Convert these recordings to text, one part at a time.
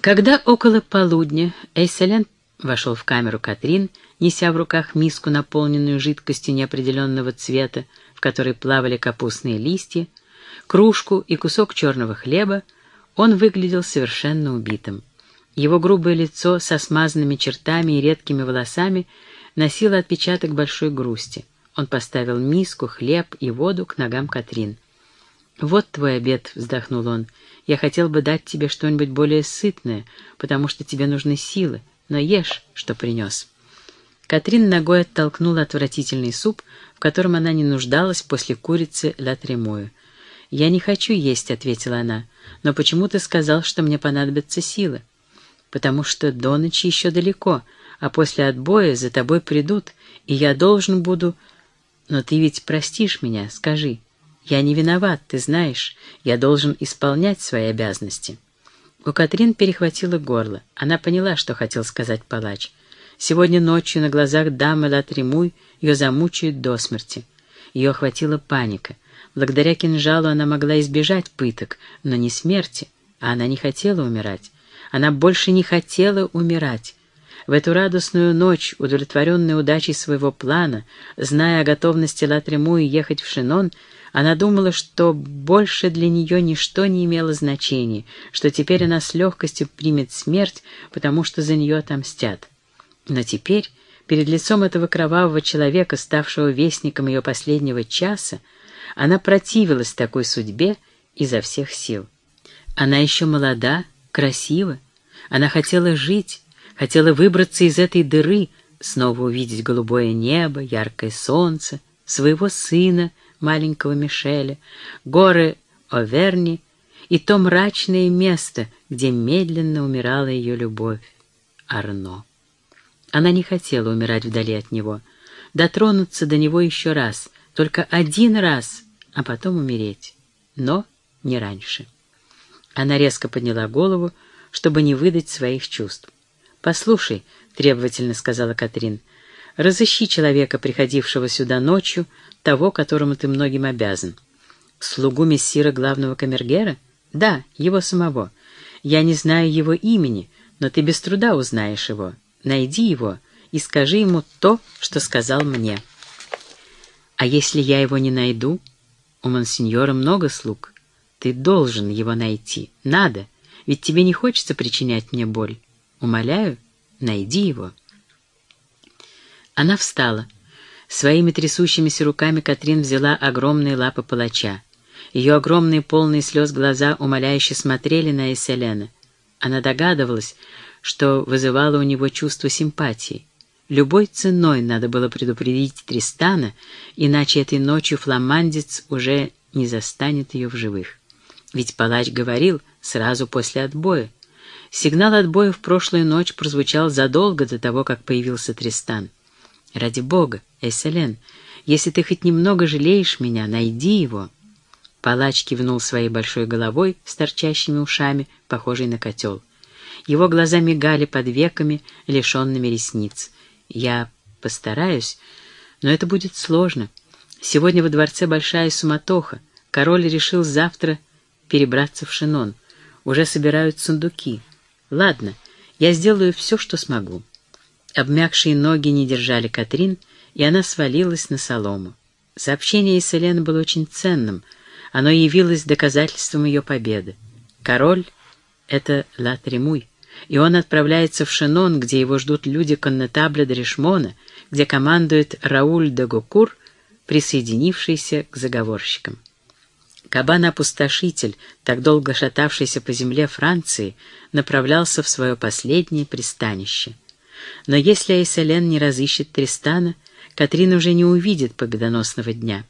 Когда около полудня Эйселен вошел в камеру Катрин, неся в руках миску, наполненную жидкостью неопределенного цвета, в которой плавали капустные листья, кружку и кусок черного хлеба, он выглядел совершенно убитым. Его грубое лицо со смазанными чертами и редкими волосами носило отпечаток большой грусти. Он поставил миску, хлеб и воду к ногам Катрин. «Вот твой обед», — вздохнул он. «Я хотел бы дать тебе что-нибудь более сытное, потому что тебе нужны силы, но ешь, что принес». Катрин ногой оттолкнула отвратительный суп, в котором она не нуждалась после курицы ля тремою. «Я не хочу есть», — ответила она, — «но почему ты сказал, что мне понадобятся силы?» «Потому что до ночи еще далеко, а после отбоя за тобой придут, и я должен буду...» «Но ты ведь простишь меня, скажи». Я не виноват, ты знаешь. Я должен исполнять свои обязанности». У Катрин перехватило горло. Она поняла, что хотел сказать палач. Сегодня ночью на глазах дамы Латремуй ее замучают до смерти. Ее охватила паника. Благодаря кинжалу она могла избежать пыток, но не смерти, а она не хотела умирать. Она больше не хотела умирать. В эту радостную ночь, удовлетворенная удачей своего плана, зная о готовности Латремуи ехать в Шинон, она думала, что больше для нее ничто не имело значения, что теперь она с легкостью примет смерть, потому что за нее отомстят. Но теперь, перед лицом этого кровавого человека, ставшего вестником ее последнего часа, она противилась такой судьбе изо всех сил. Она еще молода, красива, она хотела жить, хотела выбраться из этой дыры, снова увидеть голубое небо, яркое солнце, своего сына, маленького Мишеля, горы Оверни и то мрачное место, где медленно умирала ее любовь, Арно. Она не хотела умирать вдали от него, дотронуться до него еще раз, только один раз, а потом умереть, но не раньше. Она резко подняла голову, чтобы не выдать своих чувств. «Послушай», — требовательно сказала Катрин, — «разыщи человека, приходившего сюда ночью, того, которому ты многим обязан. Слугу мессира главного камергера? Да, его самого. Я не знаю его имени, но ты без труда узнаешь его. Найди его и скажи ему то, что сказал мне. А если я его не найду? У мансиньора много слуг. Ты должен его найти. Надо, ведь тебе не хочется причинять мне боль. Умоляю, найди его. Она встала. Своими трясущимися руками Катрин взяла огромные лапы палача. Ее огромные полные слез глаза умоляюще смотрели на Эсселена. Она догадывалась, что вызывало у него чувство симпатии. Любой ценой надо было предупредить Тристана, иначе этой ночью фламандец уже не застанет ее в живых. Ведь палач говорил сразу после отбоя. Сигнал отбоя в прошлую ночь прозвучал задолго до того, как появился Тристан. «Ради бога, Эсселен, если ты хоть немного жалеешь меня, найди его». Палач кивнул своей большой головой с торчащими ушами, похожей на котел. Его глаза мигали под веками, лишенными ресниц. «Я постараюсь, но это будет сложно. Сегодня во дворце большая суматоха. Король решил завтра перебраться в Шинон. Уже собирают сундуки. Ладно, я сделаю все, что смогу». Обмякшие ноги не держали Катрин, и она свалилась на солому. Сообщение из Селены было очень ценным. Оно явилось доказательством ее победы. Король — это Ла Тремуй, и он отправляется в Шенон, где его ждут люди коннетабля де Ришмона, где командует Рауль де Гокур, присоединившийся к заговорщикам. Кабан-опустошитель, так долго шатавшийся по земле Франции, направлялся в свое последнее пристанище — но если Айселен не разыщет Тристана, Катрин уже не увидит победоносного дня.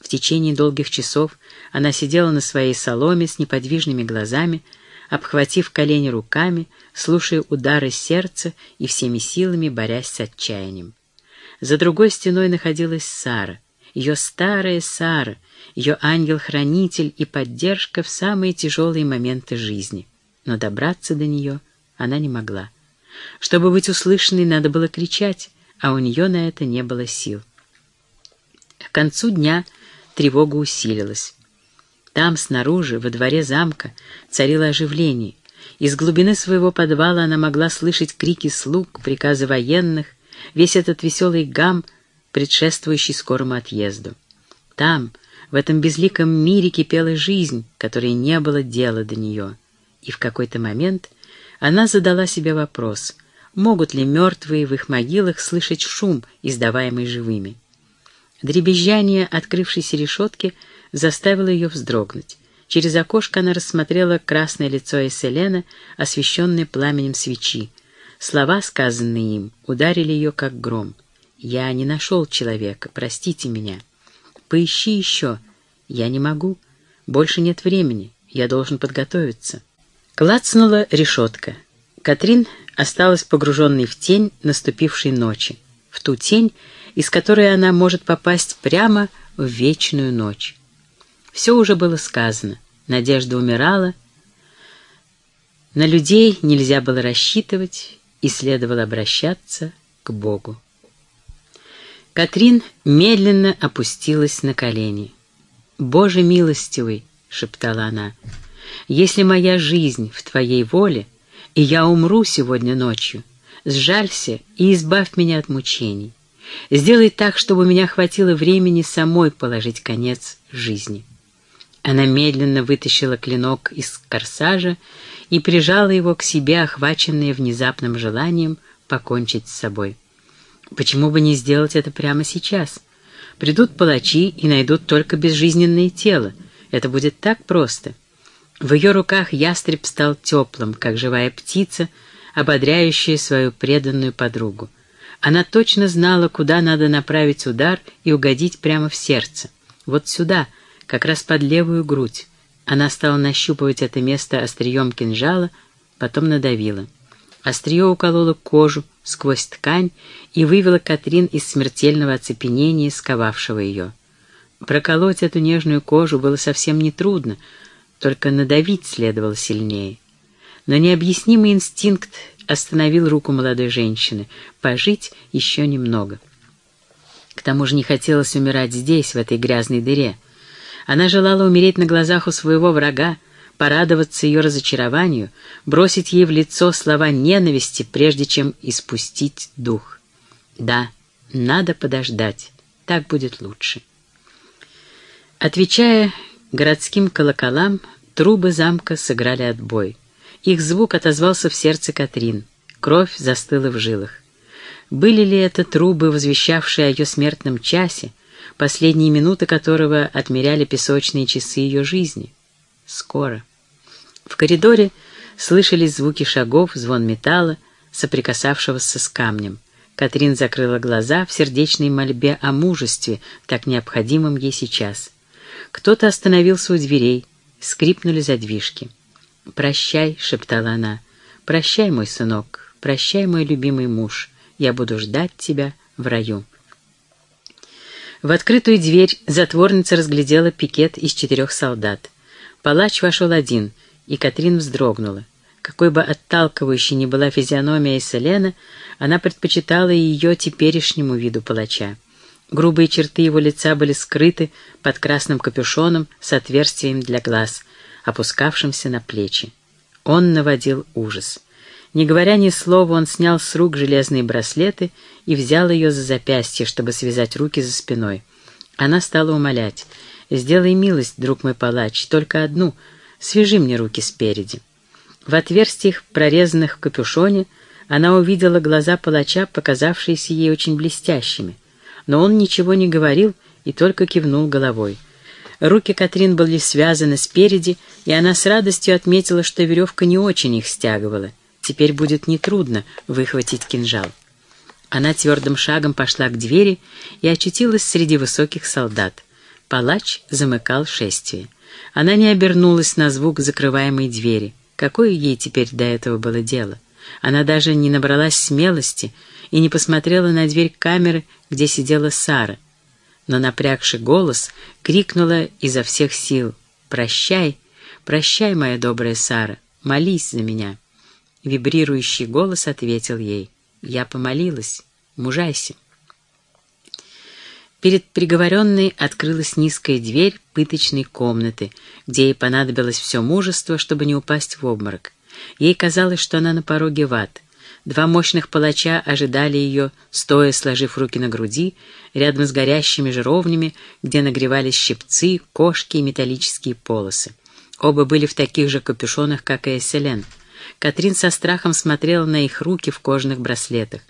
В течение долгих часов она сидела на своей соломе с неподвижными глазами, обхватив колени руками, слушая удары сердца и всеми силами борясь с отчаянием. За другой стеной находилась Сара, ее старая Сара, ее ангел-хранитель и поддержка в самые тяжелые моменты жизни. Но добраться до нее она не могла. Чтобы быть услышанной, надо было кричать, а у нее на это не было сил. К концу дня тревога усилилась. Там, снаружи, во дворе замка, царило оживление. Из глубины своего подвала она могла слышать крики слуг, приказы военных, весь этот веселый гам, предшествующий скорому отъезду. Там, в этом безликом мире кипела жизнь, которой не было дела до нее. И в какой-то момент она задала себе вопрос, могут ли мертвые в их могилах слышать шум, издаваемый живыми. Дребезжание открывшейся решетки заставило ее вздрогнуть. Через окошко она рассмотрела красное лицо Эсселена, освещенное пламенем свечи. Слова, сказанные им, ударили ее, как гром. «Я не нашел человека, простите меня. Поищи еще. Я не могу. Больше нет времени. Я должен подготовиться». Клацнула решетка. Катрин осталась погруженной в тень наступившей ночи, в ту тень, из которой она может попасть прямо в вечную ночь. Все уже было сказано. Надежда умирала. На людей нельзя было рассчитывать, и следовало обращаться к Богу. Катрин медленно опустилась на колени. «Боже милостивый!» — шептала она. «Если моя жизнь в Твоей воле, и я умру сегодня ночью, сжалься и избавь меня от мучений. Сделай так, чтобы у меня хватило времени самой положить конец жизни». Она медленно вытащила клинок из корсажа и прижала его к себе, охваченная внезапным желанием покончить с собой. Почему бы не сделать это прямо сейчас? Придут палачи и найдут только безжизненное тело. Это будет так просто. В ее руках ястреб стал теплым, как живая птица, ободряющая свою преданную подругу. Она точно знала, куда надо направить удар и угодить прямо в сердце. Вот сюда — как раз под левую грудь. Она стала нащупывать это место острием кинжала, потом надавила. Острие укололо кожу сквозь ткань и вывело Катрин из смертельного оцепенения, сковавшего ее. Проколоть эту нежную кожу было совсем нетрудно, только надавить следовало сильнее. Но необъяснимый инстинкт остановил руку молодой женщины. Пожить еще немного. К тому же не хотелось умирать здесь, в этой грязной дыре — она желала умереть на глазах у своего врага, порадоваться ее разочарованию, бросить ей в лицо слова ненависти, прежде чем испустить дух. Да, надо подождать, так будет лучше. Отвечая городским колоколам, трубы замка сыграли отбой. Их звук отозвался в сердце Катрин. Кровь застыла в жилах. Были ли это трубы, возвещавшие о ее смертном часе, последние минуты которого отмеряли песочные часы ее жизни. Скоро. В коридоре слышались звуки шагов, звон металла, соприкасавшегося с камнем. Катрин закрыла глаза в сердечной мольбе о мужестве, так необходимом ей сейчас. Кто-то остановился у дверей, скрипнули задвижки. «Прощай», — шептала она, — «прощай, мой сынок, прощай, мой любимый муж, я буду ждать тебя в раю». В открытую дверь затворница разглядела пикет из четырех солдат. Палач вошел один, и Катрин вздрогнула. Какой бы отталкивающей ни была физиономия Эсселена, она предпочитала ее теперешнему виду палача. Грубые черты его лица были скрыты под красным капюшоном с отверстием для глаз, опускавшимся на плечи. Он наводил ужас. Не говоря ни слова, он снял с рук железные браслеты и взял ее за запястье, чтобы связать руки за спиной. Она стала умолять. «Сделай милость, друг мой палач, только одну. Свяжи мне руки спереди». В отверстиях, прорезанных в капюшоне, она увидела глаза палача, показавшиеся ей очень блестящими. Но он ничего не говорил и только кивнул головой. Руки Катрин были связаны спереди, и она с радостью отметила, что веревка не очень их стягивала — Теперь будет нетрудно выхватить кинжал. Она твердым шагом пошла к двери и очутилась среди высоких солдат. Палач замыкал шествие. Она не обернулась на звук закрываемой двери. Какое ей теперь до этого было дело? Она даже не набралась смелости и не посмотрела на дверь камеры, где сидела Сара. Но, напрягший голос, крикнула изо всех сил «Прощай, прощай, моя добрая Сара, молись за меня». Вибрирующий голос ответил ей. «Я помолилась. Мужайся». Перед приговоренной открылась низкая дверь пыточной комнаты, где ей понадобилось все мужество, чтобы не упасть в обморок. Ей казалось, что она на пороге в ад. Два мощных палача ожидали ее, стоя, сложив руки на груди, рядом с горящими жировнями, где нагревались щипцы, кошки и металлические полосы. Оба были в таких же капюшонах, как и Эсселен. Катрин со страхом смотрела на их руки в кожаных браслетах.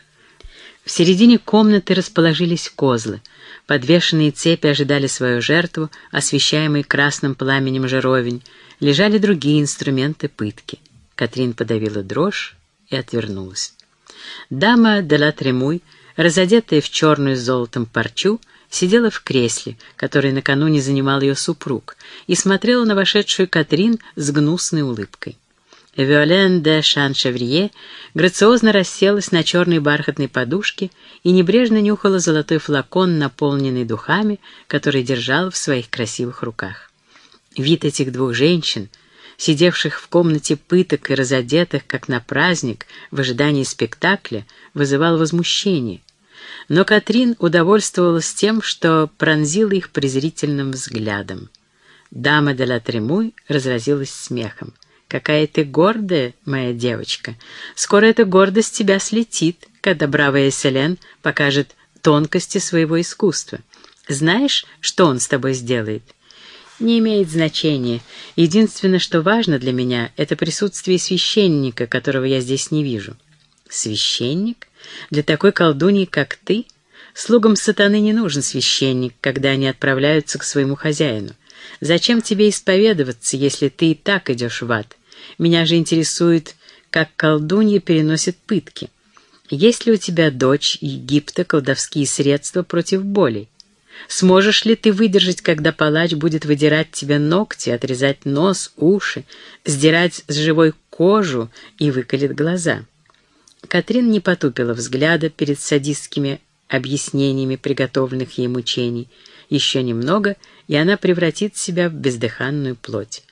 В середине комнаты расположились козлы. Подвешенные цепи ожидали свою жертву, освещаемый красным пламенем жаровень. Лежали другие инструменты пытки. Катрин подавила дрожь и отвернулась. Дама де ла Тремуй, разодетая в черную с золотом парчу, сидела в кресле, которое накануне занимал ее супруг, и смотрела на вошедшую Катрин с гнусной улыбкой. Виолен де Шан-Шеврие грациозно расселась на черной бархатной подушке и небрежно нюхала золотой флакон, наполненный духами, который держала в своих красивых руках. Вид этих двух женщин — сидевших в комнате пыток и разодетых, как на праздник, в ожидании спектакля, вызывал возмущение. Но Катрин удовольствовалась тем, что пронзила их презрительным взглядом. Дама де ла Тремуй разразилась смехом. «Какая ты гордая, моя девочка! Скоро эта гордость тебя слетит, когда бравая Селен покажет тонкости своего искусства. Знаешь, что он с тобой сделает?» Не имеет значения. Единственное, что важно для меня, это присутствие священника, которого я здесь не вижу. Священник? Для такой колдуньи, как ты? Слугам сатаны не нужен священник, когда они отправляются к своему хозяину. Зачем тебе исповедоваться, если ты и так идешь в ад? Меня же интересует, как колдунья переносит пытки. Есть ли у тебя дочь Египта колдовские средства против боли? Сможешь ли ты выдержать, когда палач будет выдирать тебе ногти, отрезать нос, уши, сдирать с живой кожу и выколет глаза? Катрин не потупила взгляда перед садистскими объяснениями приготовленных ей мучений. Еще немного, и она превратит себя в бездыханную плоть.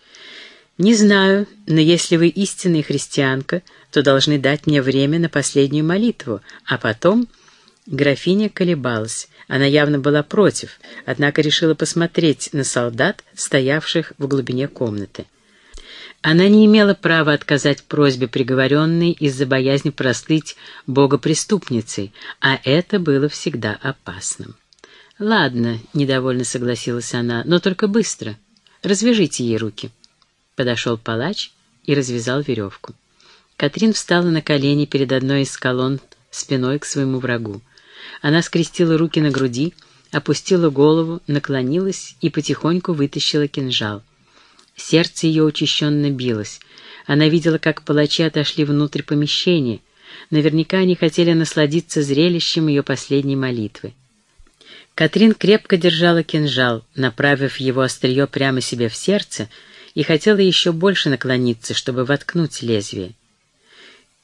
«Не знаю, но если вы истинная христианка, то должны дать мне время на последнюю молитву, а потом...» Графиня колебалась. Она явно была против, однако решила посмотреть на солдат, стоявших в глубине комнаты. Она не имела права отказать просьбе приговоренной из-за боязни простыть богопреступницей, а это было всегда опасным. «Ладно», — недовольно согласилась она, — «но только быстро. Развяжите ей руки». Подошел палач и развязал веревку. Катрин встала на колени перед одной из колонн спиной к своему врагу. Она скрестила руки на груди, опустила голову, наклонилась и потихоньку вытащила кинжал. Сердце ее учащенно билось. Она видела, как палачи отошли внутрь помещения. Наверняка они хотели насладиться зрелищем ее последней молитвы. Катрин крепко держала кинжал, направив его острие прямо себе в сердце, и хотела еще больше наклониться, чтобы воткнуть лезвие.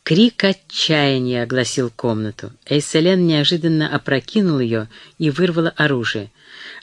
Крик отчаяния огласил комнату. Эйселен неожиданно опрокинул ее и вырвала оружие.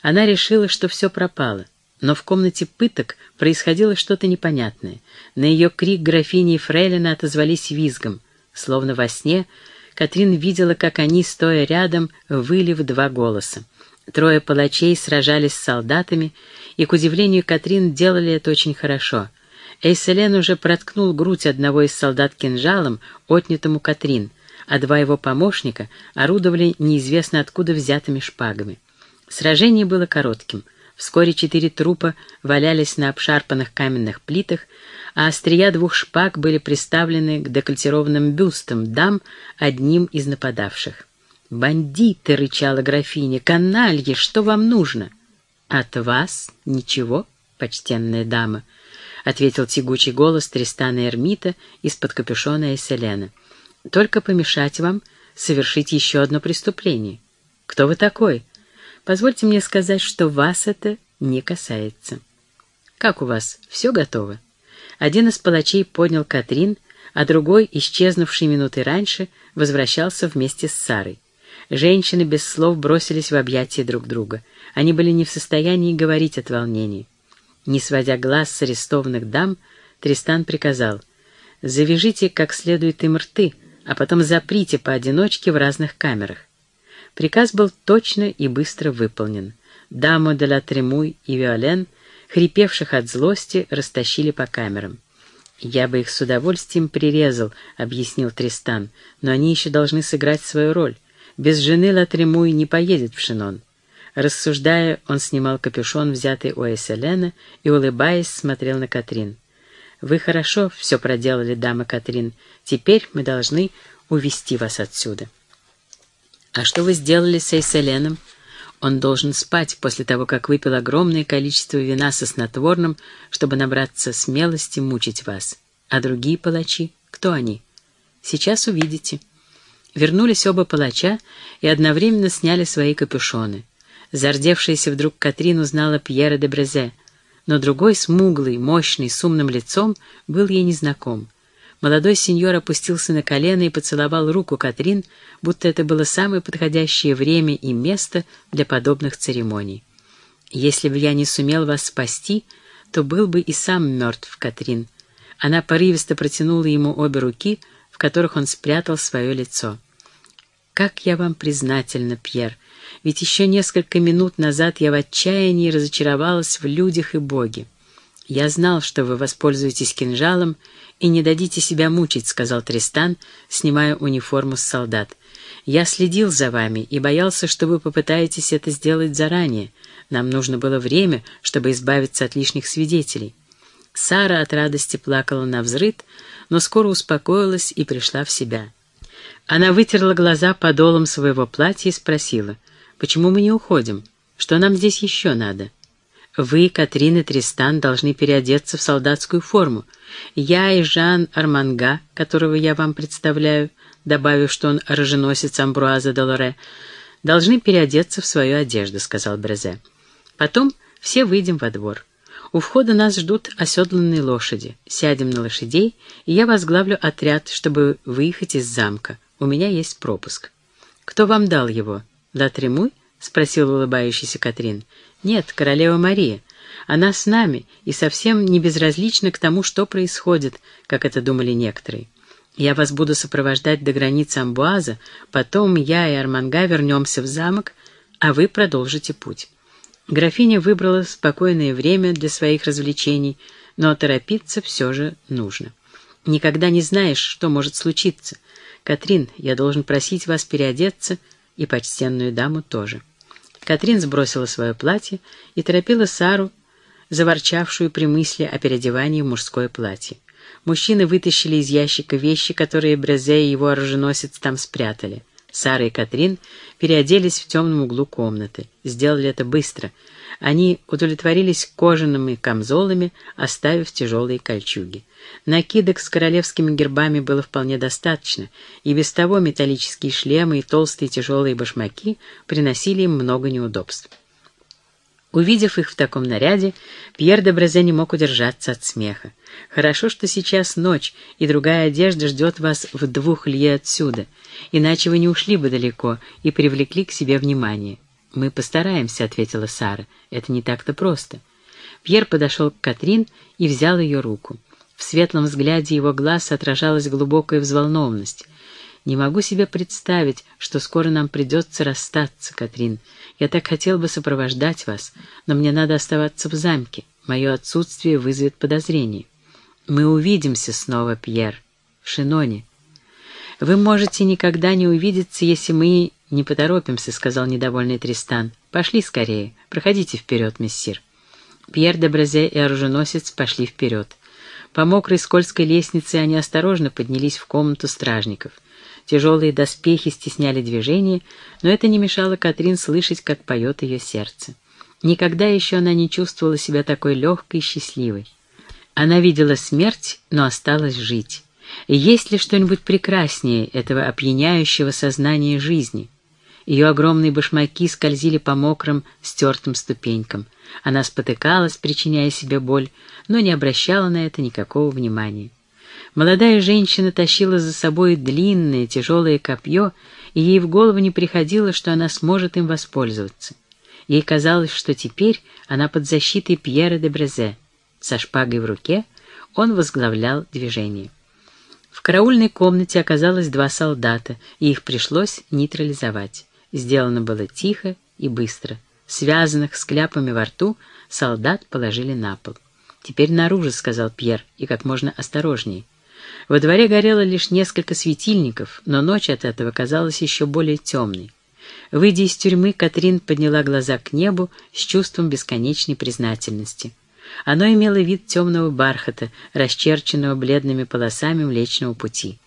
Она решила, что все пропало. Но в комнате пыток происходило что-то непонятное. На ее крик графини и фрейлина отозвались визгом. Словно во сне, Катрин видела, как они, стоя рядом, выли в два голоса. Трое палачей сражались с солдатами, и, к удивлению Катрин, делали это очень хорошо — Эйселен уже проткнул грудь одного из солдат кинжалом, отнятому Катрин, а два его помощника орудовали неизвестно откуда взятыми шпагами. Сражение было коротким. Вскоре четыре трупа валялись на обшарпанных каменных плитах, а острия двух шпаг были приставлены к декольтированным бюстам дам одним из нападавших. «Бандиты!» — рычала графиня. «Канальи! Что вам нужно?» «От вас ничего, почтенная дама», — ответил тягучий голос Тристана Эрмита из-под капюшона Эсселена. «Только помешать вам совершить еще одно преступление. Кто вы такой? Позвольте мне сказать, что вас это не касается». «Как у вас? Все готово?» Один из палачей поднял Катрин, а другой, исчезнувший минуты раньше, возвращался вместе с Сарой. Женщины без слов бросились в объятия друг друга. Они были не в состоянии говорить от волнения. Не сводя глаз с арестованных дам, Тристан приказал «Завяжите как следует им рты, а потом заприте поодиночке в разных камерах». Приказ был точно и быстро выполнен. Даму де ла Тремуй и Виолен, хрипевших от злости, растащили по камерам. «Я бы их с удовольствием прирезал», — объяснил Тристан, «но они еще должны сыграть свою роль. Без жены Латремуй не поедет в Шинон». Рассуждая, он снимал капюшон, взятый у Эсселена, и, улыбаясь, смотрел на Катрин. «Вы хорошо все проделали, дама Катрин. Теперь мы должны увести вас отсюда». «А что вы сделали с Эйселеном?» Он должен спать после того, как выпил огромное количество вина со снотворным, чтобы набраться смелости мучить вас. А другие палачи? Кто они? Сейчас увидите. Вернулись оба палача и одновременно сняли свои капюшоны. Зардевшаяся вдруг Катрин узнала Пьера де Брезе, но другой, смуглый, мощный, с умным лицом, был ей незнаком. Молодой сеньор опустился на колено и поцеловал руку Катрин, будто это было самое подходящее время и место для подобных церемоний. «Если бы я не сумел вас спасти, то был бы и сам мертв, Катрин». Она порывисто протянула ему обе руки, в которых он спрятал свое лицо. «Как я вам признательна, Пьер, ведь еще несколько минут назад я в отчаянии разочаровалась в людях и Боге. Я знал, что вы воспользуетесь кинжалом и не дадите себя мучить», — сказал Тристан, снимая униформу с солдат. «Я следил за вами и боялся, что вы попытаетесь это сделать заранее. Нам нужно было время, чтобы избавиться от лишних свидетелей». Сара от радости плакала на взрыд, но скоро успокоилась и пришла в себя. Она вытерла глаза подолом своего платья и спросила, «Почему мы не уходим? Что нам здесь еще надо?» Вы, Катрин и Тристан, должны переодеться в солдатскую форму. Я и Жан Арманга, которого я вам представляю, добавив, что он оруженосец Амбруаза де Лоре, должны переодеться в свою одежду», — сказал Брезе. «Потом все выйдем во двор. У входа нас ждут оседланные лошади. Сядем на лошадей, и я возглавлю отряд, чтобы выехать из замка. У меня есть пропуск». «Кто вам дал его? Латремуй?» — спросил улыбающийся Катрин. Нет, королева Мария. Она с нами и совсем не безразлична к тому, что происходит, как это думали некоторые. Я вас буду сопровождать до границы Амбуаза, потом я и Арманга вернемся в замок, а вы продолжите путь. Графиня выбрала спокойное время для своих развлечений, но торопиться все же нужно. Никогда не знаешь, что может случиться. Катрин, я должен просить вас переодеться, и почтенную даму тоже. Катрин сбросила свое платье и торопила Сару, заворчавшую при мысли о переодевании в мужское платье. Мужчины вытащили из ящика вещи, которые Брезе и его оруженосец там спрятали. Сара и Катрин переоделись в темном углу комнаты. Сделали это быстро. Они удовлетворились кожаными камзолами, оставив тяжелые кольчуги. Накидок с королевскими гербами было вполне достаточно, и без того металлические шлемы и толстые тяжелые башмаки приносили им много неудобств. Увидев их в таком наряде, Пьер де Брезе не мог удержаться от смеха. «Хорошо, что сейчас ночь, и другая одежда ждет вас в двух лье отсюда, иначе вы не ушли бы далеко и привлекли к себе внимание». «Мы постараемся», — ответила Сара. «Это не так-то просто». Пьер подошел к Катрин и взял ее руку. В светлом взгляде его глаз отражалась глубокая взволнованность. «Не могу себе представить, что скоро нам придется расстаться, Катрин. Я так хотел бы сопровождать вас, но мне надо оставаться в замке. Мое отсутствие вызовет подозрение. Мы увидимся снова, Пьер, в Шиноне. Вы можете никогда не увидеться, если мы не поторопимся», — сказал недовольный Тристан. «Пошли скорее. Проходите вперед, мессир». Пьер де Брезе и оруженосец пошли вперед. По мокрой скользкой лестнице они осторожно поднялись в комнату стражников. Тяжелые доспехи стесняли движение, но это не мешало Катрин слышать, как поет ее сердце. Никогда еще она не чувствовала себя такой легкой и счастливой. Она видела смерть, но осталась жить. И есть ли что-нибудь прекраснее этого опьяняющего сознания жизни? Ее огромные башмаки скользили по мокрым, стертым ступенькам. Она спотыкалась, причиняя себе боль, но не обращала на это никакого внимания. Молодая женщина тащила за собой длинное, тяжелое копье, и ей в голову не приходило, что она сможет им воспользоваться. Ей казалось, что теперь она под защитой Пьера де Брезе. Со шпагой в руке он возглавлял движение. В караульной комнате оказалось два солдата, и их пришлось нейтрализовать. Сделано было тихо и быстро. Связанных с кляпами во рту солдат положили на пол. «Теперь наружу», — сказал Пьер, — «и как можно осторожнее». Во дворе горело лишь несколько светильников, но ночь от этого казалась еще более темной. Выйдя из тюрьмы, Катрин подняла глаза к небу с чувством бесконечной признательности. Оно имело вид темного бархата, расчерченного бледными полосами Млечного Пути.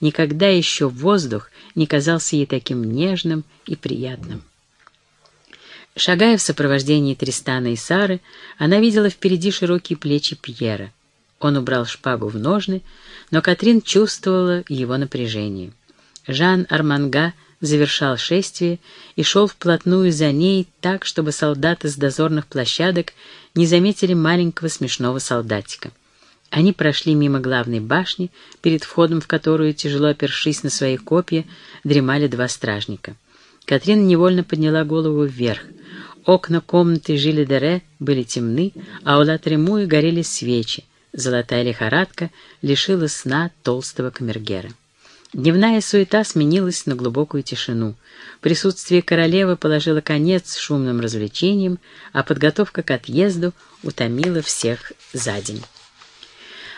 Никогда еще воздух не казался ей таким нежным и приятным. Шагая в сопровождении Тристана и Сары, она видела впереди широкие плечи Пьера. Он убрал шпагу в ножны, но Катрин чувствовала его напряжение. Жан Арманга завершал шествие и шел вплотную за ней так, чтобы солдаты с дозорных площадок не заметили маленького смешного солдатика. Они прошли мимо главной башни, перед входом в которую, тяжело опершись на свои копья, дремали два стражника. Катрин невольно подняла голову вверх. Окна комнаты Жили Дере были темны, а у Латремуи горели свечи. Золотая лихорадка лишила сна толстого камергера. Дневная суета сменилась на глубокую тишину. Присутствие королевы положило конец шумным развлечениям, а подготовка к отъезду утомила всех за день.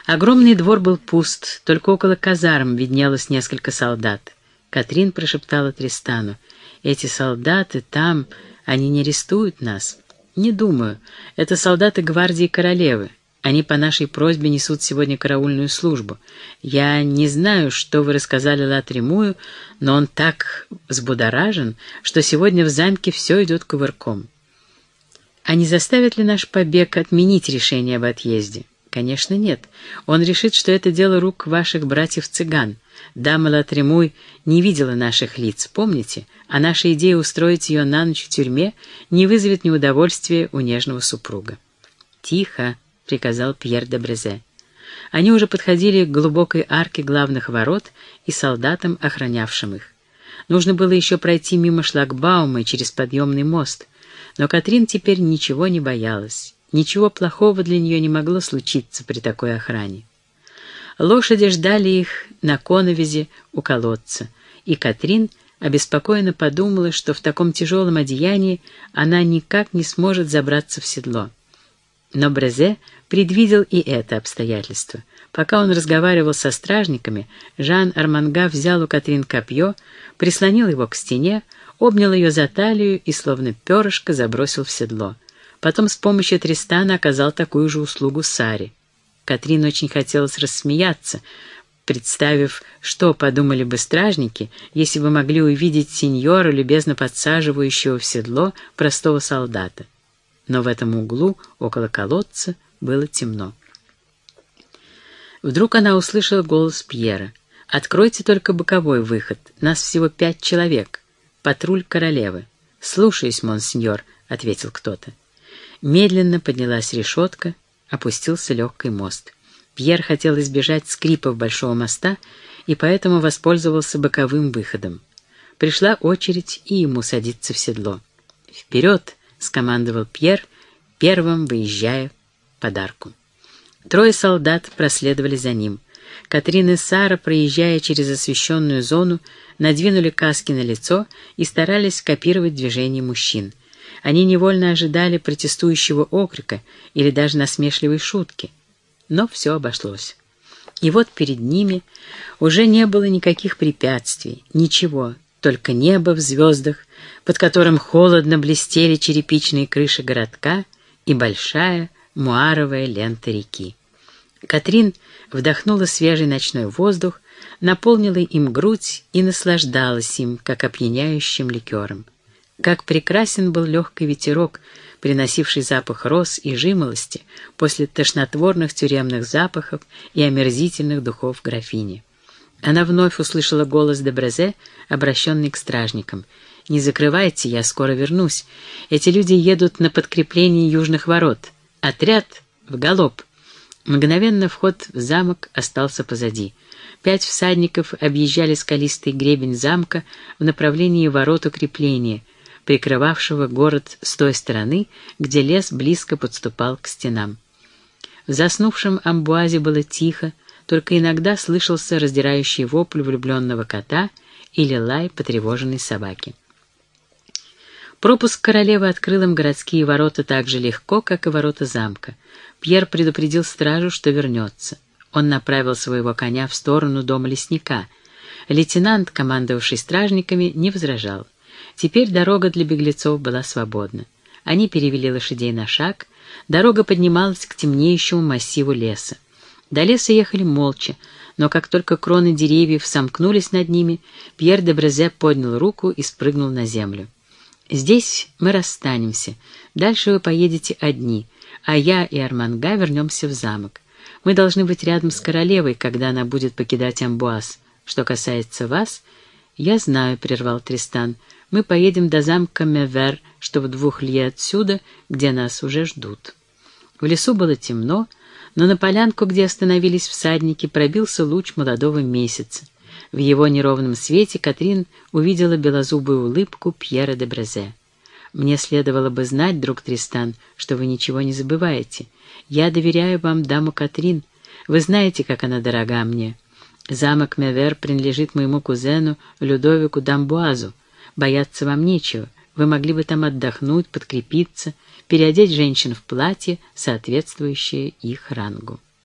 Огромный двор был пуст, только около казарм виднелось несколько солдат. Катрин прошептала Тристану. «Эти солдаты там, они не арестуют нас?» «Не думаю. Это солдаты гвардии королевы. Они по нашей просьбе несут сегодня караульную службу. Я не знаю, что вы рассказали Латремую, но он так взбудоражен, что сегодня в замке все идет кувырком. А не заставит ли наш побег отменить решение об отъезде? Конечно, нет. Он решит, что это дело рук ваших братьев-цыган. Дама Латремуй не видела наших лиц, помните? А наша идея устроить ее на ночь в тюрьме не вызовет неудовольствия у нежного супруга. Тихо приказал Пьер де Брезе. Они уже подходили к глубокой арке главных ворот и солдатам, охранявшим их. Нужно было еще пройти мимо шлагбаума и через подъемный мост, но Катрин теперь ничего не боялась. Ничего плохого для нее не могло случиться при такой охране. Лошади ждали их на коновизе у колодца, и Катрин обеспокоенно подумала, что в таком тяжелом одеянии она никак не сможет забраться в седло. Но Брезе предвидел и это обстоятельство. Пока он разговаривал со стражниками, Жан Арманга взял у Катрин копье, прислонил его к стене, обнял ее за талию и, словно перышко, забросил в седло. Потом с помощью Тристана оказал такую же услугу Саре. Катрин очень хотелось рассмеяться, представив, что подумали бы стражники, если бы могли увидеть сеньора, любезно подсаживающего в седло простого солдата. Но в этом углу, около колодца, было темно. Вдруг она услышала голос Пьера. «Откройте только боковой выход. Нас всего пять человек. Патруль королевы». «Слушаюсь, монсеньор», — ответил кто-то. Медленно поднялась решетка, опустился легкий мост. Пьер хотел избежать скрипов большого моста и поэтому воспользовался боковым выходом. Пришла очередь и ему садиться в седло. «Вперед!» — скомандовал Пьер, первым выезжая подарку. Трое солдат проследовали за ним. Катрин и Сара, проезжая через освещенную зону, надвинули каски на лицо и старались копировать движения мужчин. Они невольно ожидали протестующего окрика или даже насмешливой шутки. Но все обошлось. И вот перед ними уже не было никаких препятствий, ничего, только небо в звездах, под которым холодно блестели черепичные крыши городка и большая, муаровая лента реки. Катрин вдохнула свежий ночной воздух, наполнила им грудь и наслаждалась им, как опьяняющим ликером. Как прекрасен был легкий ветерок, приносивший запах роз и жимолости после тошнотворных тюремных запахов и омерзительных духов графини. Она вновь услышала голос Дебрезе, обращенный к стражникам. «Не закрывайте, я скоро вернусь. Эти люди едут на подкрепление южных ворот». Отряд в галоп. Мгновенно вход в замок остался позади. Пять всадников объезжали скалистый гребень замка в направлении ворот укрепления, прикрывавшего город с той стороны, где лес близко подступал к стенам. В заснувшем амбуазе было тихо, только иногда слышался раздирающий вопль влюбленного кота или лай потревоженной собаки. Пропуск королевы открыл им городские ворота так же легко, как и ворота замка. Пьер предупредил стражу, что вернется. Он направил своего коня в сторону дома лесника. Лейтенант, командовавший стражниками, не возражал. Теперь дорога для беглецов была свободна. Они перевели лошадей на шаг. Дорога поднималась к темнеющему массиву леса. До леса ехали молча, но как только кроны деревьев сомкнулись над ними, Пьер де Брезе поднял руку и спрыгнул на землю. Здесь мы расстанемся. Дальше вы поедете одни, а я и Арманга вернемся в замок. Мы должны быть рядом с королевой, когда она будет покидать Амбуаз. Что касается вас, я знаю, — прервал Тристан, — мы поедем до замка Мевер, что в двух ли отсюда, где нас уже ждут. В лесу было темно, но на полянку, где остановились всадники, пробился луч молодого месяца. В его неровном свете Катрин увидела белозубую улыбку Пьера де Брезе. «Мне следовало бы знать, друг Тристан, что вы ничего не забываете. Я доверяю вам даму Катрин. Вы знаете, как она дорога мне. Замок Мевер принадлежит моему кузену Людовику Дамбуазу. Бояться вам нечего. Вы могли бы там отдохнуть, подкрепиться, переодеть женщин в платье, соответствующее их рангу.